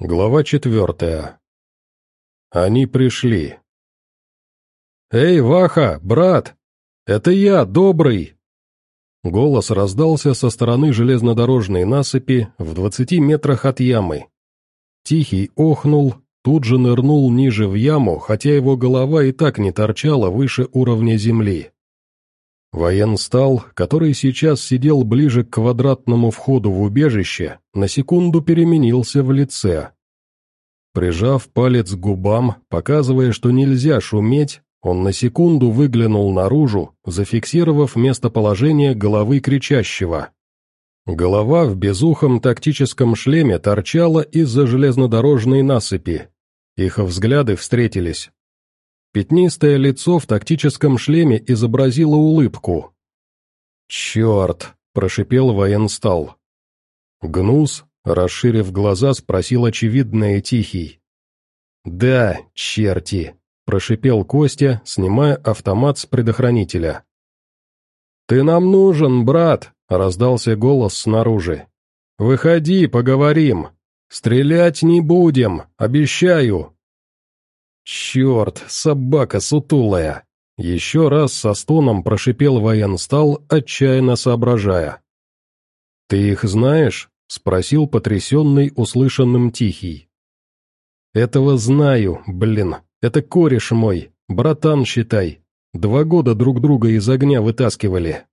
Глава четвертая. Они пришли. «Эй, Ваха, брат! Это я, Добрый!» Голос раздался со стороны железнодорожной насыпи в двадцати метрах от ямы. Тихий охнул, тут же нырнул ниже в яму, хотя его голова и так не торчала выше уровня земли. Военстал, который сейчас сидел ближе к квадратному входу в убежище, на секунду переменился в лице. Прижав палец к губам, показывая, что нельзя шуметь, он на секунду выглянул наружу, зафиксировав местоположение головы кричащего. Голова в безухом тактическом шлеме торчала из-за железнодорожной насыпи. Их взгляды встретились. Пятнистое лицо в тактическом шлеме изобразило улыбку. «Черт!» – прошипел военстал. Гнус, расширив глаза, спросил очевидное Тихий. «Да, черти!» – прошипел Костя, снимая автомат с предохранителя. «Ты нам нужен, брат!» – раздался голос снаружи. «Выходи, поговорим! Стрелять не будем, обещаю!» «Черт, собака сутулая!» Еще раз со стоном прошипел военстал, отчаянно соображая. «Ты их знаешь?» — спросил потрясенный услышанным Тихий. «Этого знаю, блин, это кореш мой, братан, считай. Два года друг друга из огня вытаскивали».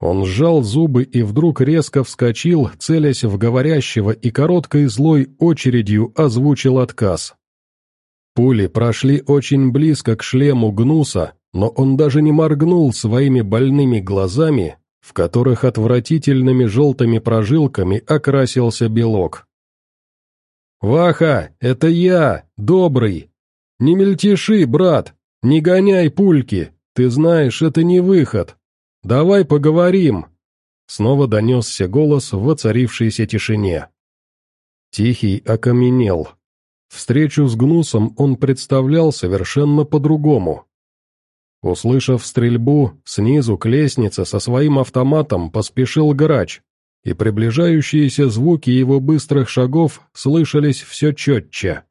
Он сжал зубы и вдруг резко вскочил, целясь в говорящего и короткой злой очередью озвучил отказ. Пули прошли очень близко к шлему Гнуса, но он даже не моргнул своими больными глазами, в которых отвратительными желтыми прожилками окрасился белок. «Ваха, это я, добрый! Не мельтеши, брат, не гоняй пульки, ты знаешь, это не выход. Давай поговорим!» Снова донесся голос в воцарившейся тишине. Тихий окаменел, Встречу с Гнусом он представлял совершенно по-другому. Услышав стрельбу, снизу к лестнице со своим автоматом поспешил грач, и приближающиеся звуки его быстрых шагов слышались все четче.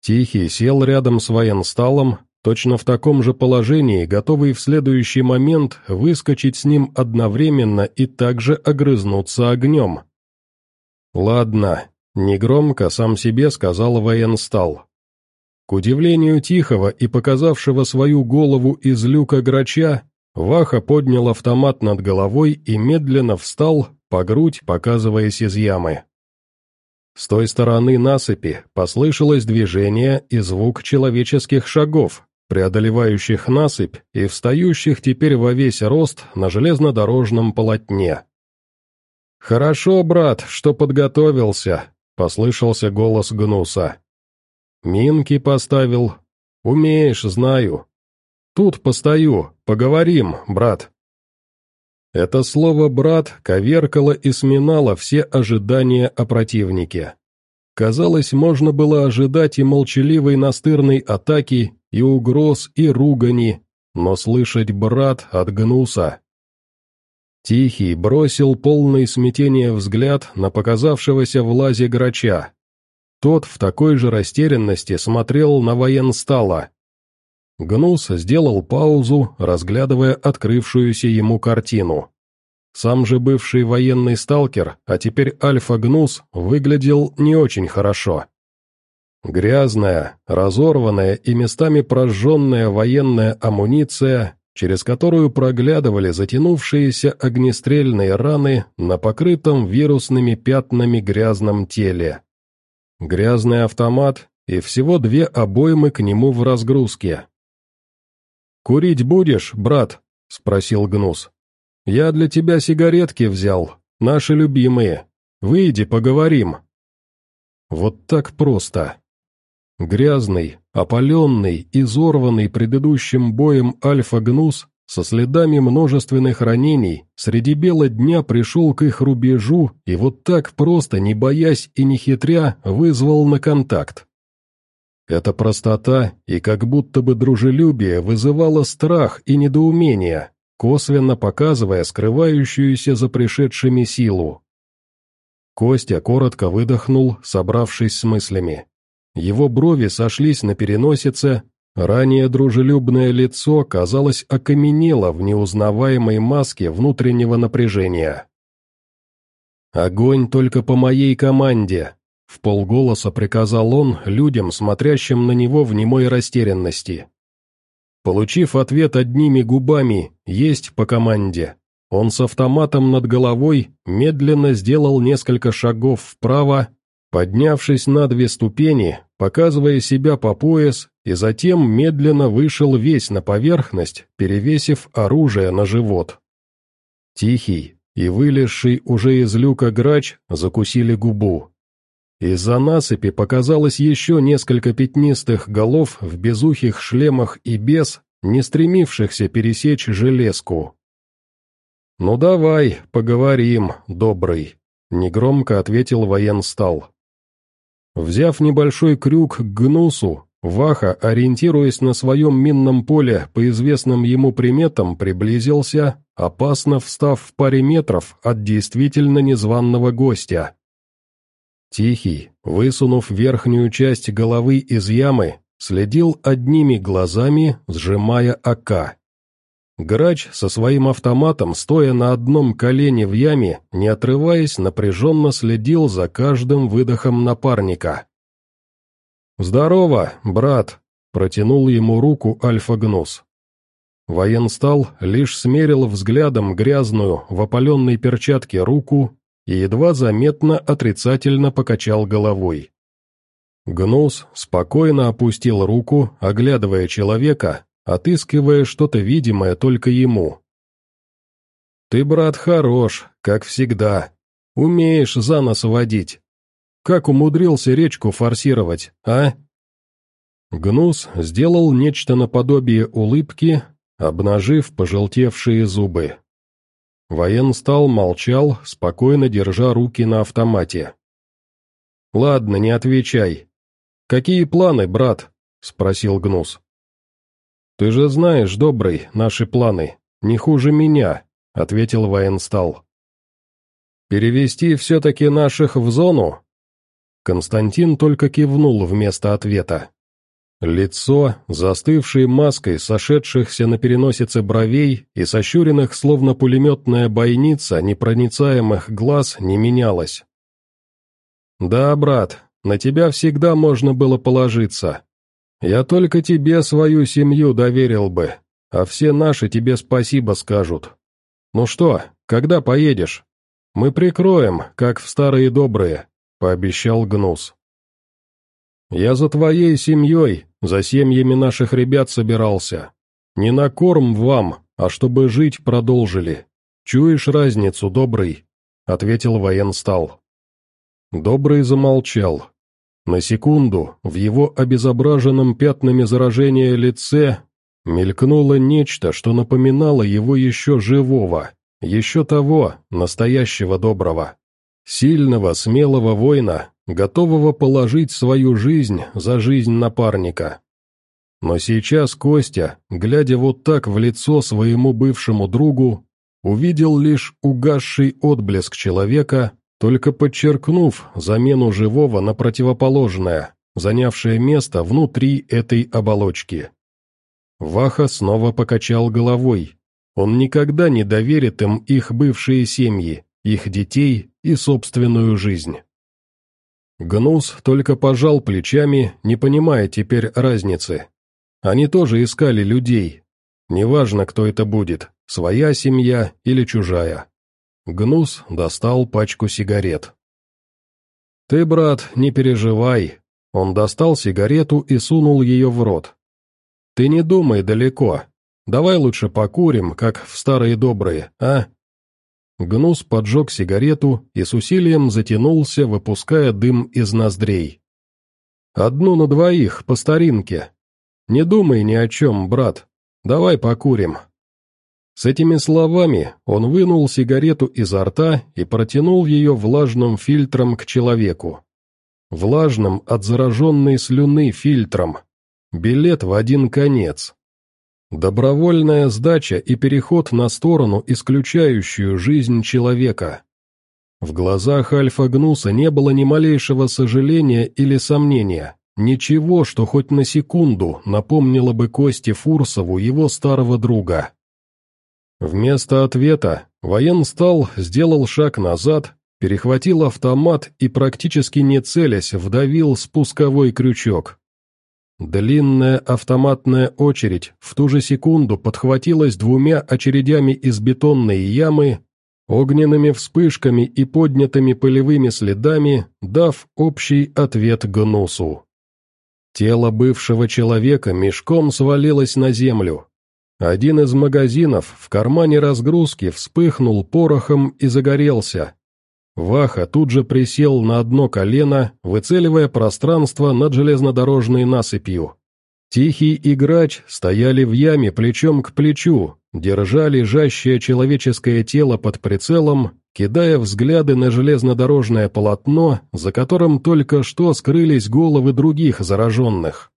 Тихий сел рядом с военсталом, точно в таком же положении, готовый в следующий момент выскочить с ним одновременно и также огрызнуться огнем. «Ладно, Негромко сам себе сказал военстал. К удивлению Тихого и показавшего свою голову из люка грача, Ваха поднял автомат над головой и медленно встал, по грудь показываясь из ямы. С той стороны насыпи послышалось движение и звук человеческих шагов, преодолевающих насыпь и встающих теперь во весь рост на железнодорожном полотне. «Хорошо, брат, что подготовился», Послышался голос Гнуса. «Минки поставил. Умеешь, знаю. Тут постою, поговорим, брат». Это слово «брат» коверкало и сминало все ожидания о противнике. Казалось, можно было ожидать и молчаливой настырной атаки, и угроз, и ругани, но слышать «брат» от Гнуса Тихий бросил полный смятения взгляд на показавшегося в лазе грача. Тот в такой же растерянности смотрел на военстала. Гнус сделал паузу, разглядывая открывшуюся ему картину. Сам же бывший военный сталкер, а теперь Альфа-Гнус, выглядел не очень хорошо. Грязная, разорванная и местами прожженная военная амуниция через которую проглядывали затянувшиеся огнестрельные раны на покрытом вирусными пятнами грязном теле. Грязный автомат и всего две обоймы к нему в разгрузке. «Курить будешь, брат?» — спросил Гнус. «Я для тебя сигаретки взял, наши любимые. Выйди, поговорим». Вот так просто. Грязный, опаленный, изорванный предыдущим боем Альфа-Гнус, со следами множественных ранений, среди бела дня пришел к их рубежу и вот так просто, не боясь и не хитря, вызвал на контакт. Эта простота и как будто бы дружелюбие вызывало страх и недоумение, косвенно показывая скрывающуюся за пришедшими силу. Костя коротко выдохнул, собравшись с мыслями. Его брови сошлись на переносице, ранее дружелюбное лицо, казалось, окаменело в неузнаваемой маске внутреннего напряжения. «Огонь только по моей команде!» — в полголоса приказал он людям, смотрящим на него в немой растерянности. Получив ответ одними губами «Есть по команде», он с автоматом над головой медленно сделал несколько шагов вправо, поднявшись на две ступени, показывая себя по пояс, и затем медленно вышел весь на поверхность, перевесив оружие на живот. Тихий и вылезший уже из люка грач закусили губу. Из-за насыпи показалось еще несколько пятнистых голов в безухих шлемах и без, не стремившихся пересечь железку. «Ну давай, поговорим, добрый», — негромко ответил военстал. Взяв небольшой крюк к гнусу, Ваха, ориентируясь на своем минном поле по известным ему приметам, приблизился, опасно встав в паре метров от действительно незваного гостя. Тихий, высунув верхнюю часть головы из ямы, следил одними глазами, сжимая АК. Грач со своим автоматом, стоя на одном колене в яме, не отрываясь, напряженно следил за каждым выдохом напарника. «Здорово, брат!» — протянул ему руку Альфа-Гнус. Военстал лишь смерил взглядом грязную в опаленной перчатке руку и едва заметно отрицательно покачал головой. Гнус спокойно опустил руку, оглядывая человека, отыскивая что-то видимое только ему. «Ты, брат, хорош, как всегда. Умеешь за нос водить. Как умудрился речку форсировать, а?» Гнус сделал нечто наподобие улыбки, обнажив пожелтевшие зубы. Военстал молчал, спокойно держа руки на автомате. «Ладно, не отвечай. Какие планы, брат?» — спросил Гнус. «Ты же знаешь, добрый, наши планы. Не хуже меня», — ответил военстал. «Перевести все-таки наших в зону?» Константин только кивнул вместо ответа. Лицо, застывшее маской сошедшихся на переносице бровей и сощуренных, словно пулеметная бойница, непроницаемых глаз, не менялось. «Да, брат, на тебя всегда можно было положиться. Я только тебе свою семью доверил бы, а все наши тебе спасибо скажут. Ну что, когда поедешь? Мы прикроем, как в старые добрые», — пообещал Гнус. «Я за твоей семьей, за семьями наших ребят собирался. Не на корм вам, а чтобы жить продолжили. Чуешь разницу, добрый?» — ответил военстал. Добрый замолчал. На секунду в его обезображенном пятнами заражения лице мелькнуло нечто, что напоминало его еще живого, еще того, настоящего доброго. Сильного, смелого воина, готового положить свою жизнь за жизнь напарника. Но сейчас Костя, глядя вот так в лицо своему бывшему другу, увидел лишь угасший отблеск человека, только подчеркнув замену живого на противоположное, занявшее место внутри этой оболочки. Ваха снова покачал головой. Он никогда не доверит им их бывшие семьи, их детей и собственную жизнь. Гнус только пожал плечами, не понимая теперь разницы. Они тоже искали людей. Неважно, кто это будет, своя семья или чужая. Гнус достал пачку сигарет. «Ты, брат, не переживай». Он достал сигарету и сунул ее в рот. «Ты не думай далеко. Давай лучше покурим, как в старые добрые, а?» Гнус поджег сигарету и с усилием затянулся, выпуская дым из ноздрей. «Одну на двоих, по старинке. Не думай ни о чем, брат. Давай покурим». С этими словами он вынул сигарету изо рта и протянул ее влажным фильтром к человеку. Влажным от зараженной слюны фильтром. Билет в один конец. Добровольная сдача и переход на сторону, исключающую жизнь человека. В глазах Альфа-Гнуса не было ни малейшего сожаления или сомнения, ничего, что хоть на секунду напомнило бы Косте Фурсову его старого друга. Вместо ответа военстал сделал шаг назад, перехватил автомат и, практически не целясь, вдавил спусковой крючок. Длинная автоматная очередь в ту же секунду подхватилась двумя очередями из бетонной ямы, огненными вспышками и поднятыми пылевыми следами, дав общий ответ Гнусу. Тело бывшего человека мешком свалилось на землю. Один из магазинов в кармане разгрузки вспыхнул порохом и загорелся. Ваха тут же присел на одно колено, выцеливая пространство над железнодорожной насыпью. Тихий и грач стояли в яме плечом к плечу, держа лежащее человеческое тело под прицелом, кидая взгляды на железнодорожное полотно, за которым только что скрылись головы других зараженных.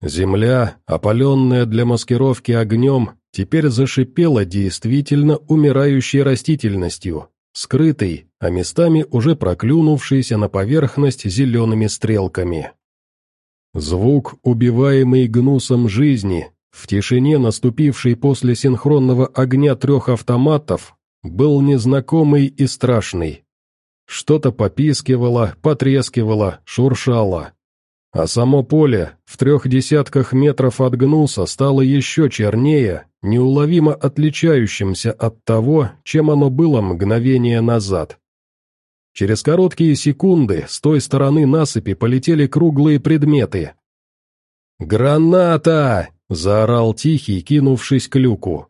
Земля, опаленная для маскировки огнем, теперь зашипела действительно умирающей растительностью, скрытой, а местами уже проклюнувшейся на поверхность зелеными стрелками. Звук, убиваемый гнусом жизни, в тишине, наступившей после синхронного огня трех автоматов, был незнакомый и страшный. Что-то попискивало, потрескивало, шуршало. А само поле, в трех десятках метров от гнуса, стало еще чернее, неуловимо отличающимся от того, чем оно было мгновение назад. Через короткие секунды с той стороны насыпи полетели круглые предметы. «Граната!» — заорал Тихий, кинувшись к люку.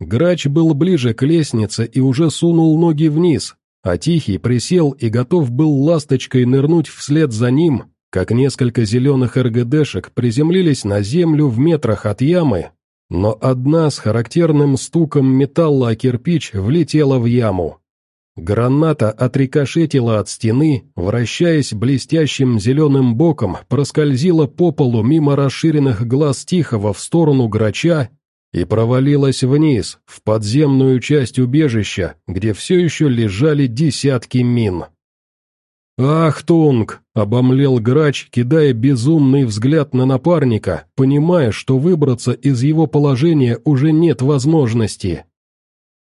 Грач был ближе к лестнице и уже сунул ноги вниз, а Тихий присел и готов был ласточкой нырнуть вслед за ним, как несколько зеленых РГДшек приземлились на землю в метрах от ямы, но одна с характерным стуком металла о кирпич влетела в яму. Граната отрикошетила от стены, вращаясь блестящим зеленым боком, проскользила по полу мимо расширенных глаз Тихого в сторону грача и провалилась вниз, в подземную часть убежища, где все еще лежали десятки мин. «Ах, Тунг!» — обомлел грач, кидая безумный взгляд на напарника, понимая, что выбраться из его положения уже нет возможности.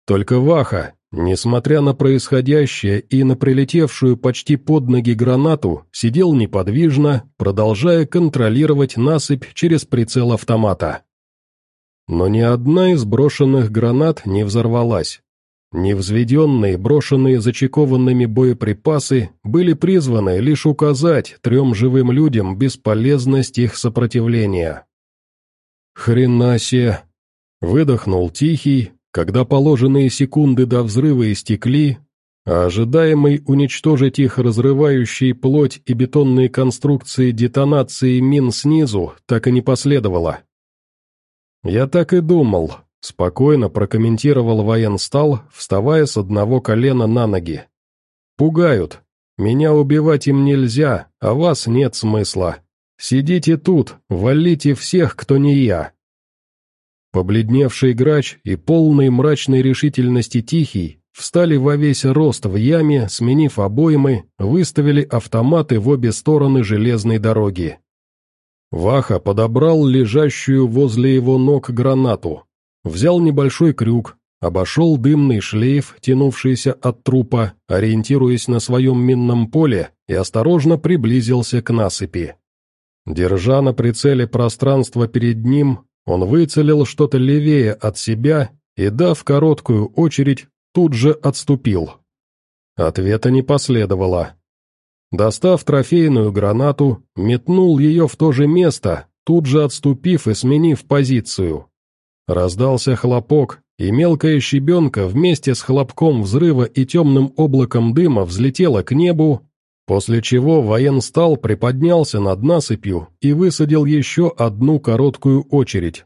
Только Ваха, Несмотря на происходящее и на прилетевшую почти под ноги гранату, сидел неподвижно, продолжая контролировать насыпь через прицел автомата. Но ни одна из брошенных гранат не взорвалась. Невзведенные, брошенные зачекованными боеприпасы были призваны лишь указать трем живым людям бесполезность их сопротивления. «Хрена себе!» — выдохнул Тихий, когда положенные секунды до взрыва истекли, а ожидаемый уничтожить их разрывающие плоть и бетонные конструкции детонации мин снизу так и не последовало. «Я так и думал», — спокойно прокомментировал военстал, вставая с одного колена на ноги. «Пугают. Меня убивать им нельзя, а вас нет смысла. Сидите тут, валите всех, кто не я. Побледневший грач и полный мрачной решительности Тихий встали во весь рост в яме, сменив обоймы, выставили автоматы в обе стороны железной дороги. Ваха подобрал лежащую возле его ног гранату, взял небольшой крюк, обошел дымный шлейф, тянувшийся от трупа, ориентируясь на своем минном поле, и осторожно приблизился к насыпи. Держа на прицеле пространство перед ним, он выцелил что-то левее от себя и, дав короткую очередь, тут же отступил. Ответа не последовало. Достав трофейную гранату, метнул ее в то же место, тут же отступив и сменив позицию. Раздался хлопок, и мелкая щебенка вместе с хлопком взрыва и темным облаком дыма взлетела к небу, После чего военстал приподнялся над насыпью и высадил еще одну короткую очередь.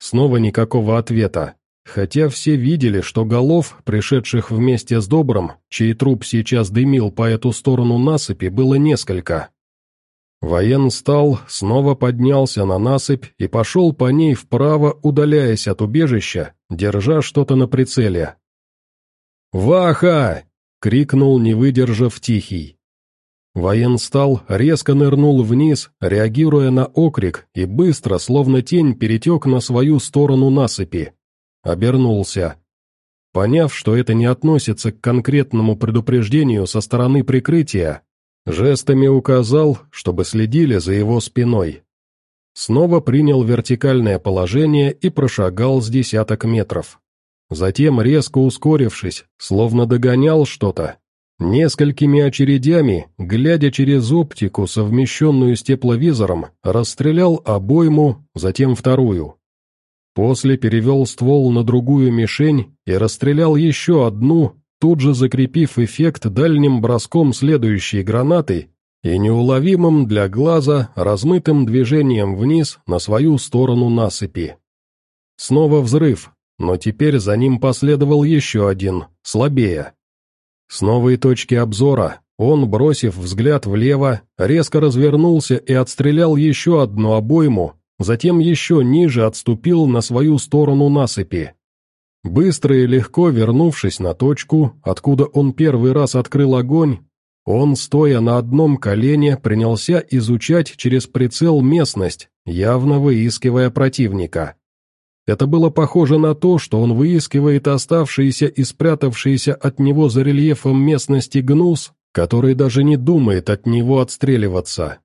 Снова никакого ответа, хотя все видели, что голов, пришедших вместе с Добром, чей труп сейчас дымил по эту сторону насыпи, было несколько. Военстал снова поднялся на насыпь и пошел по ней вправо, удаляясь от убежища, держа что-то на прицеле. «Ваха!» крикнул, не выдержав тихий. Военстал резко нырнул вниз, реагируя на окрик, и быстро, словно тень, перетек на свою сторону насыпи. Обернулся. Поняв, что это не относится к конкретному предупреждению со стороны прикрытия, жестами указал, чтобы следили за его спиной. Снова принял вертикальное положение и прошагал с десяток метров. Затем, резко ускорившись, словно догонял что-то, Несколькими очередями, глядя через оптику, совмещенную с тепловизором, расстрелял обойму, затем вторую. После перевел ствол на другую мишень и расстрелял еще одну, тут же закрепив эффект дальним броском следующей гранаты и неуловимым для глаза размытым движением вниз на свою сторону насыпи. Снова взрыв, но теперь за ним последовал еще один, слабее. С новой точки обзора он, бросив взгляд влево, резко развернулся и отстрелял еще одну обойму, затем еще ниже отступил на свою сторону насыпи. Быстро и легко вернувшись на точку, откуда он первый раз открыл огонь, он, стоя на одном колене, принялся изучать через прицел местность, явно выискивая противника. Это было похоже на то, что он выискивает оставшиеся и спрятавшиеся от него за рельефом местности гнус, который даже не думает от него отстреливаться.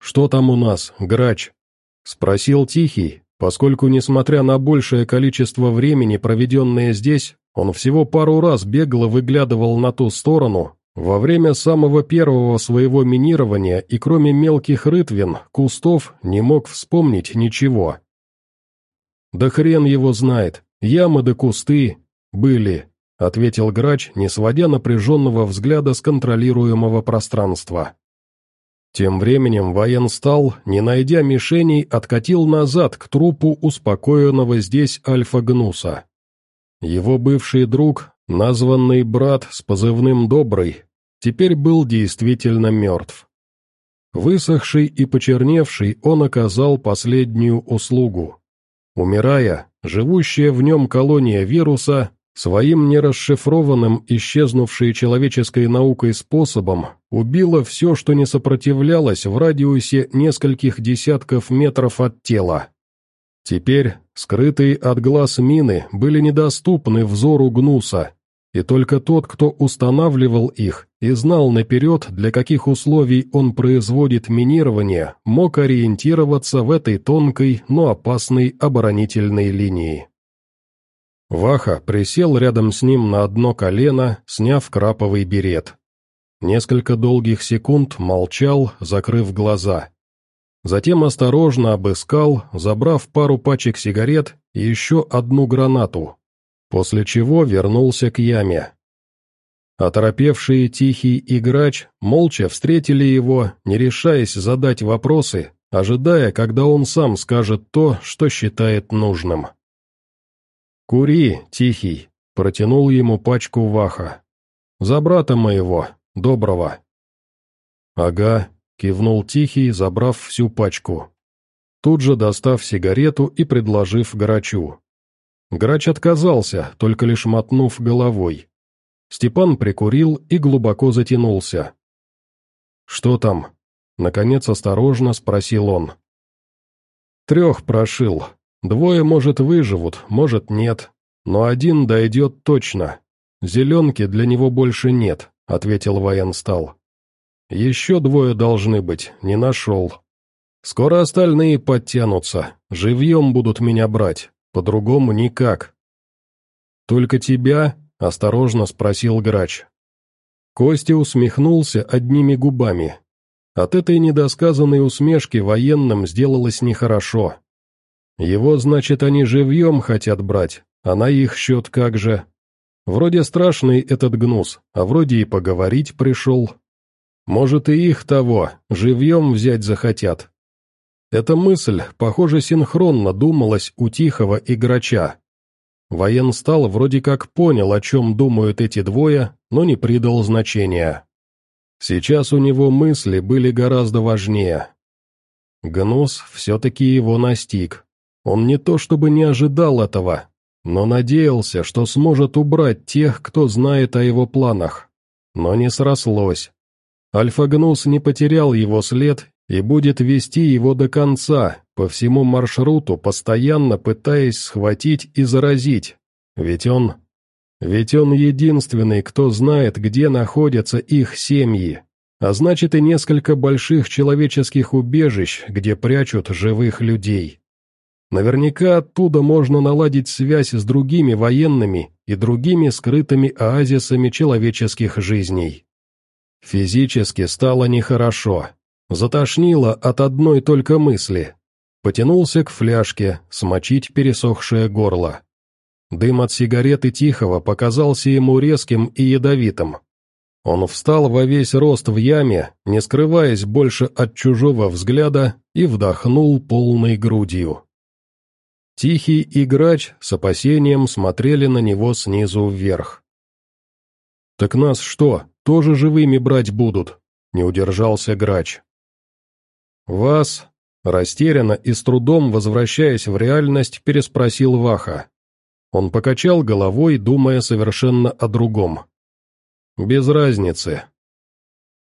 «Что там у нас, грач?» — спросил Тихий, поскольку, несмотря на большее количество времени, проведенное здесь, он всего пару раз бегло выглядывал на ту сторону, во время самого первого своего минирования и кроме мелких рытвин, кустов, не мог вспомнить ничего. «Да хрен его знает, ямы да кусты были», — ответил грач, не сводя напряженного взгляда с контролируемого пространства. Тем временем военстал, не найдя мишеней, откатил назад к трупу успокоенного здесь Альфа-Гнуса. Его бывший друг, названный брат с позывным «Добрый», теперь был действительно мертв. Высохший и почерневший, он оказал последнюю услугу. Умирая, живущая в нем колония вируса, своим нерасшифрованным, исчезнувшей человеческой наукой способом, убила все, что не сопротивлялось в радиусе нескольких десятков метров от тела. Теперь, скрытые от глаз мины, были недоступны взору Гнуса, и только тот, кто устанавливал их и знал наперед, для каких условий он производит минирование, мог ориентироваться в этой тонкой, но опасной оборонительной линии. Ваха присел рядом с ним на одно колено, сняв краповый берет. Несколько долгих секунд молчал, закрыв глаза. Затем осторожно обыскал, забрав пару пачек сигарет и еще одну гранату, после чего вернулся к яме. Оторопевший тихий играч молча встретили его, не решаясь задать вопросы, ожидая, когда он сам скажет то, что считает нужным. «Кури, тихий», — протянул ему пачку ваха. «За брата моего, доброго». «Ага», — кивнул тихий, забрав всю пачку. Тут же достав сигарету и предложив грачу. Грач отказался, только лишь мотнув головой. Степан прикурил и глубоко затянулся. «Что там?» — наконец осторожно спросил он. «Трех прошил. Двое, может, выживут, может, нет. Но один дойдет точно. Зеленки для него больше нет», — ответил военстал. «Еще двое должны быть, не нашел. Скоро остальные подтянутся, живьем будут меня брать, по-другому никак. Только тебя, осторожно спросил грач. Костя усмехнулся одними губами. От этой недосказанной усмешки военным сделалось нехорошо. Его, значит, они живьем хотят брать, а на их счет как же? Вроде страшный этот гнус, а вроде и поговорить пришел. Может, и их того, живьем взять захотят, эта мысль, похоже, синхронно думалась у Тихого и Грача. Военстал вроде как понял, о чем думают эти двое, но не придал значения. Сейчас у него мысли были гораздо важнее. Гнус все-таки его настиг. Он не то чтобы не ожидал этого, но надеялся, что сможет убрать тех, кто знает о его планах. Но не срослось. Альфа-Гнус не потерял его след и будет вести его до конца, по всему маршруту, постоянно пытаясь схватить и заразить. Ведь он... Ведь он единственный, кто знает, где находятся их семьи, а значит и несколько больших человеческих убежищ, где прячут живых людей. Наверняка оттуда можно наладить связь с другими военными и другими скрытыми оазисами человеческих жизней. Физически стало нехорошо. Затошнило от одной только мысли. Потянулся к фляжке, смочить пересохшее горло. Дым от сигареты Тихого показался ему резким и ядовитым. Он встал во весь рост в яме, не скрываясь больше от чужого взгляда, и вдохнул полной грудью. Тихий и грач с опасением смотрели на него снизу вверх. «Так нас что, тоже живыми брать будут?» — не удержался грач. «Вас?» — растерянно и с трудом возвращаясь в реальность, переспросил Ваха. Он покачал головой, думая совершенно о другом. «Без разницы».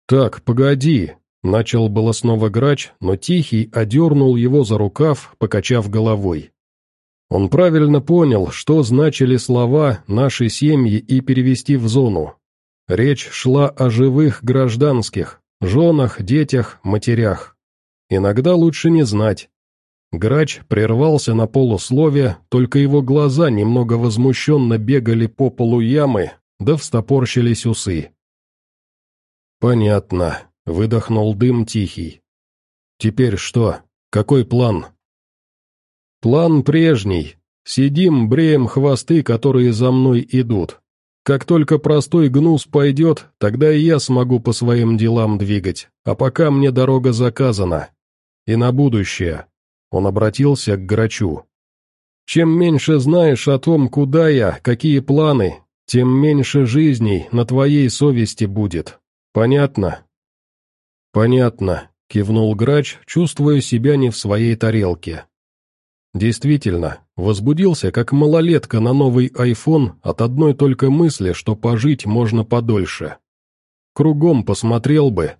«Так, погоди», — начал было снова грач, но Тихий одернул его за рукав, покачав головой. Он правильно понял, что значили слова «наши семьи» и «перевести в зону». Речь шла о живых гражданских, женах, детях, матерях. Иногда лучше не знать. Грач прервался на полусловие, только его глаза немного возмущенно бегали по полу ямы, да встопорщились усы. «Понятно», — выдохнул дым тихий. «Теперь что? Какой план?» План прежний. Сидим, бреем хвосты, которые за мной идут. Как только простой гнус пойдет, тогда и я смогу по своим делам двигать, а пока мне дорога заказана. И на будущее. Он обратился к грачу. Чем меньше знаешь о том, куда я, какие планы, тем меньше жизней на твоей совести будет. Понятно? Понятно, кивнул грач, чувствуя себя не в своей тарелке. Действительно, возбудился как малолетка на новый айфон от одной только мысли, что пожить можно подольше. Кругом посмотрел бы.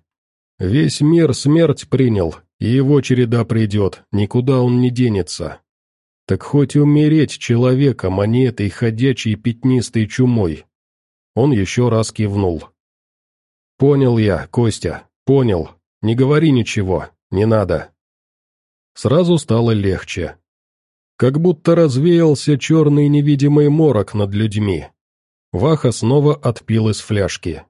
Весь мир смерть принял, и его череда придет, никуда он не денется. Так хоть умереть человеком, а не этой ходячей пятнистой чумой. Он еще раз кивнул. «Понял я, Костя, понял. Не говори ничего, не надо». Сразу стало легче. Как будто развеялся черный невидимый морок над людьми. Ваха снова отпил из фляжки.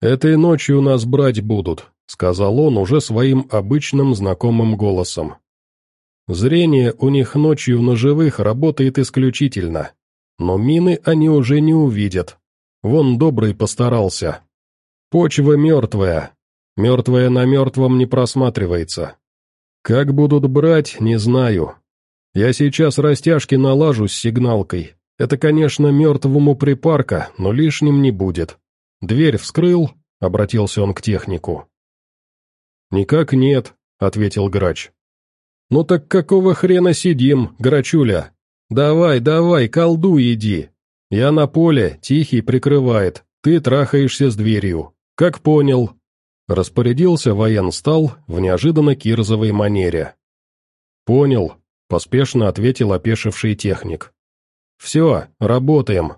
«Этой ночью нас брать будут», — сказал он уже своим обычным знакомым голосом. «Зрение у них ночью на живых работает исключительно, но мины они уже не увидят. Вон добрый постарался. Почва мертвая, мертвая на мертвом не просматривается. Как будут брать, не знаю, я сейчас растяжки налажу с сигналкой. Это, конечно, мертвому припарка, но лишним не будет. Дверь вскрыл, — обратился он к технику. «Никак нет», — ответил грач. «Ну так какого хрена сидим, грачуля? Давай, давай, колду иди. Я на поле, тихий прикрывает, ты трахаешься с дверью. Как понял?» Распорядился военстал в неожиданно кирзовой манере. «Понял», — поспешно ответил опешивший техник. «Все, работаем»,